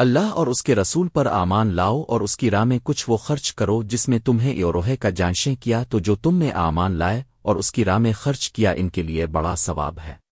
اللہ اور اس کے رسول پر آمان لاؤ اور اس کی راہ میں کچھ وہ خرچ کرو جس میں تمہیں یوروہے کا جانشیں کیا تو جو تم نے آمان لائے اور اس کی راہ میں خرچ کیا ان کے لیے بڑا ثواب ہے۔